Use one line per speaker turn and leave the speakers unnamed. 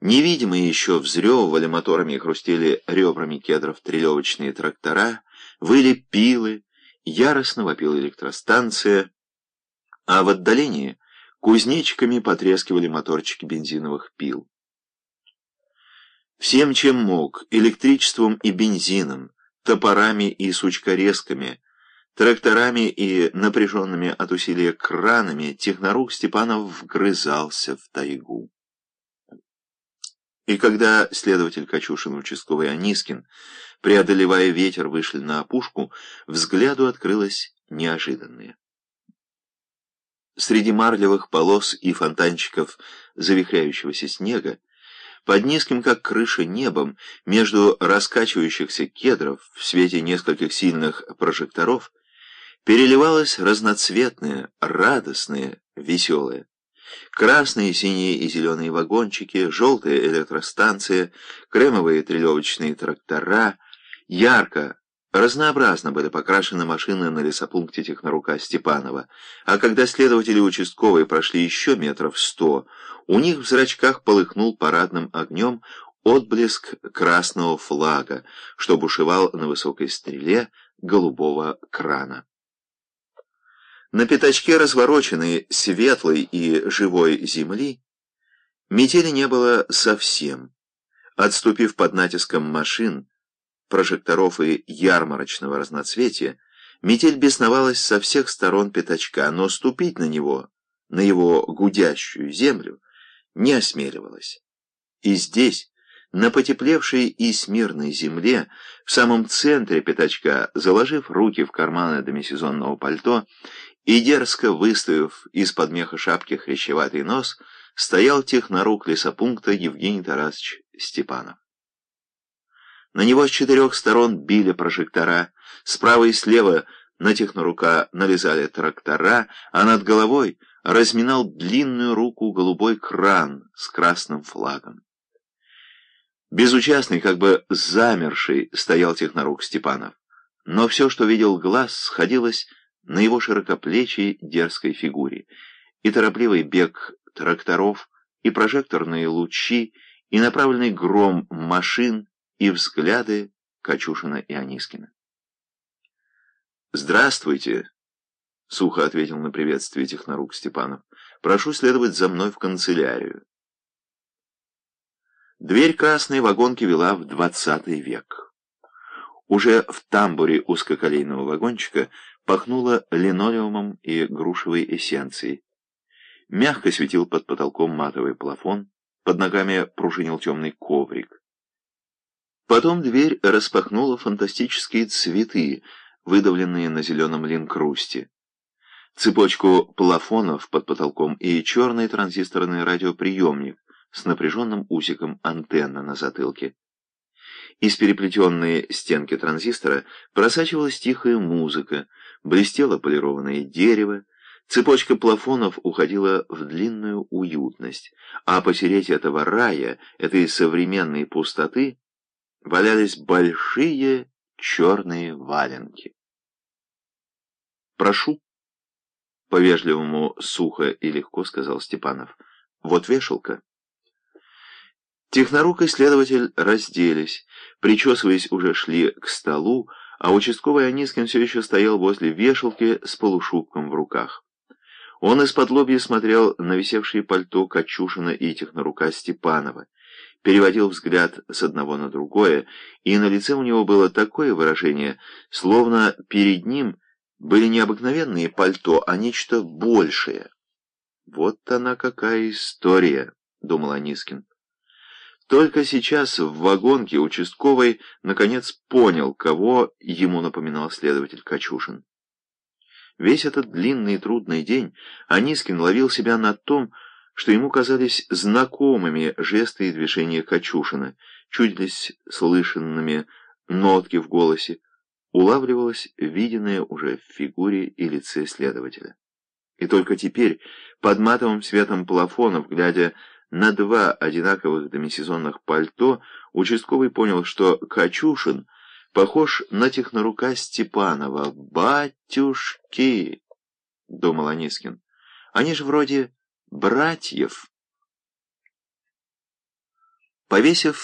Невидимые еще взрёвывали моторами и хрустели ребрами кедров трелевочные трактора, выли пилы, яростно вопила электростанция, а в отдалении кузнечиками потрескивали моторчики бензиновых пил. Всем, чем мог, электричеством и бензином, топорами и сучкорезками, тракторами и напряженными от усилия кранами, технорук Степанов вгрызался в тайгу. И когда следователь Качушин, участковый Анискин, преодолевая ветер, вышли на опушку, взгляду открылось неожиданное. Среди марлевых полос и фонтанчиков завихряющегося снега под низким, как крыша, небом, между раскачивающихся кедров в свете нескольких сильных прожекторов, переливалось разноцветное, радостное, веселое. Красные, синие и зеленые вагончики, желтые электростанции, кремовые трелевочные трактора, ярко, разнообразно были покрашены машины на лесопункте технорука Степанова, а когда следователи участковые прошли еще метров сто, у них в зрачках полыхнул парадным огнем отблеск красного флага, что бушевал на высокой стреле голубого крана. На пятачке развороченной, светлой и живой земли метели не было совсем. Отступив под натиском машин, прожекторов и ярмарочного разноцветия, метель бесновалась со всех сторон пятачка, но ступить на него, на его гудящую землю, не осмеливалась. И здесь, на потеплевшей и смирной земле, в самом центре пятачка, заложив руки в карманы демисезонного пальто и дерзко выставив из-под меха шапки хрящеватый нос, стоял технорук лесопункта Евгений Тарасович Степанов. На него с четырех сторон били прожектора, справа и слева на технорука налезали трактора, а над головой разминал длинную руку голубой кран с красным флагом. Безучастный, как бы замерший, стоял технорук Степанов. Но все, что видел глаз, сходилось на его широкоплечей дерзкой фигуре. И торопливый бег тракторов, и прожекторные лучи, и направленный гром машин, и взгляды Качушина и Анискина. «Здравствуйте!» — сухо ответил на приветствие технорук Степанов. «Прошу следовать за мной в канцелярию». Дверь красной вагонки вела в двадцатый век. Уже в тамбуре узкоколейного вагончика пахнуло линолеумом и грушевой эссенцией. Мягко светил под потолком матовый плафон, под ногами пружинил темный коврик. Потом дверь распахнула фантастические цветы, выдавленные на зеленом линкрусте. Цепочку плафонов под потолком и черный транзисторный радиоприемник с напряженным усиком антенна на затылке. Из переплетенной стенки транзистора просачивалась тихая музыка, блестело полированное дерево, цепочка плафонов уходила в длинную уютность, а посередине этого рая, этой современной пустоты, валялись большие черные валенки. «Прошу», — по-вежливому сухо и легко сказал Степанов, — «вот вешалка». Технорук и следователь разделись, причесываясь уже шли к столу, а участковый Анискин все еще стоял возле вешалки с полушубком в руках. Он из-под лобья смотрел на висевшие пальто Качушина и технорука Степанова, переводил взгляд с одного на другое, и на лице у него было такое выражение, словно перед ним были не обыкновенные пальто, а нечто большее. «Вот она какая история», — думал Анискин. Только сейчас в вагонке участковый наконец понял, кого ему напоминал следователь Качушин. Весь этот длинный и трудный день Анискин ловил себя на том, что ему казались знакомыми жесты и движения Качушина, чудились слышанными нотки в голосе, улавливалось виденное уже в фигуре и лице следователя. И только теперь, под матовым светом плафонов, глядя на два одинаковых демисезонных пальто, участковый понял, что Качушин похож на технорука Степанова. «Батюшки!» — думал Анискин. «Они же вроде братьев». Повесив